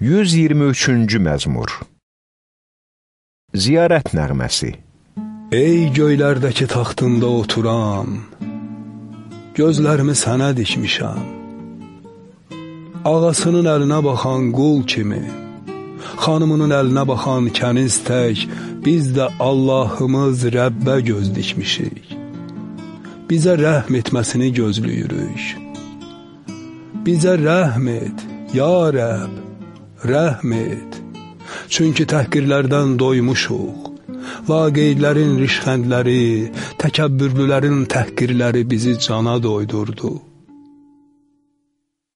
123-cü məzmur Ziyarət nəğməsi Ey göylərdəki taxtında oturan, gözlərimi sənə dikmişəm. Ağasının əlinə baxan qul kimi, xanımının əlinə baxan kəniz tək, biz də Allahımız Rəbbə göz dikmişik. Bizə rəhm etməsini gözləyirik. Bizə rəhm et, ya Rəbb rəhm et. Çünki təhqirlərdən doymuşuq. Vaqeidlərin rişxəndləri, təkəbbürlülərin təhqirləri bizi cana doydurdu.